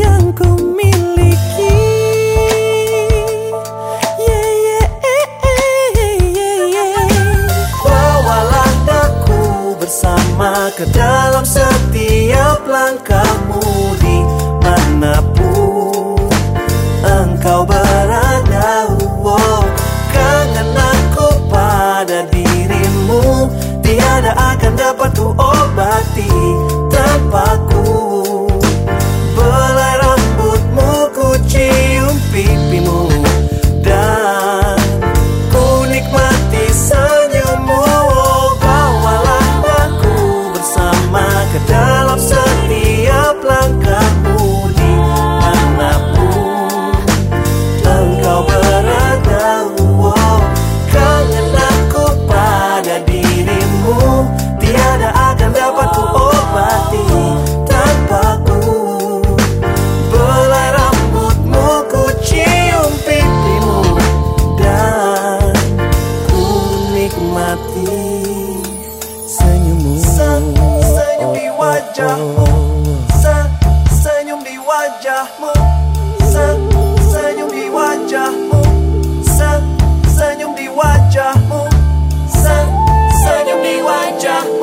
yang bersama ke dalam setiap langkahmu di mana pun wajahmu. Se Senyum di wajahmu. Se Senyum di wajahmu. Se Senyum di wajahmu.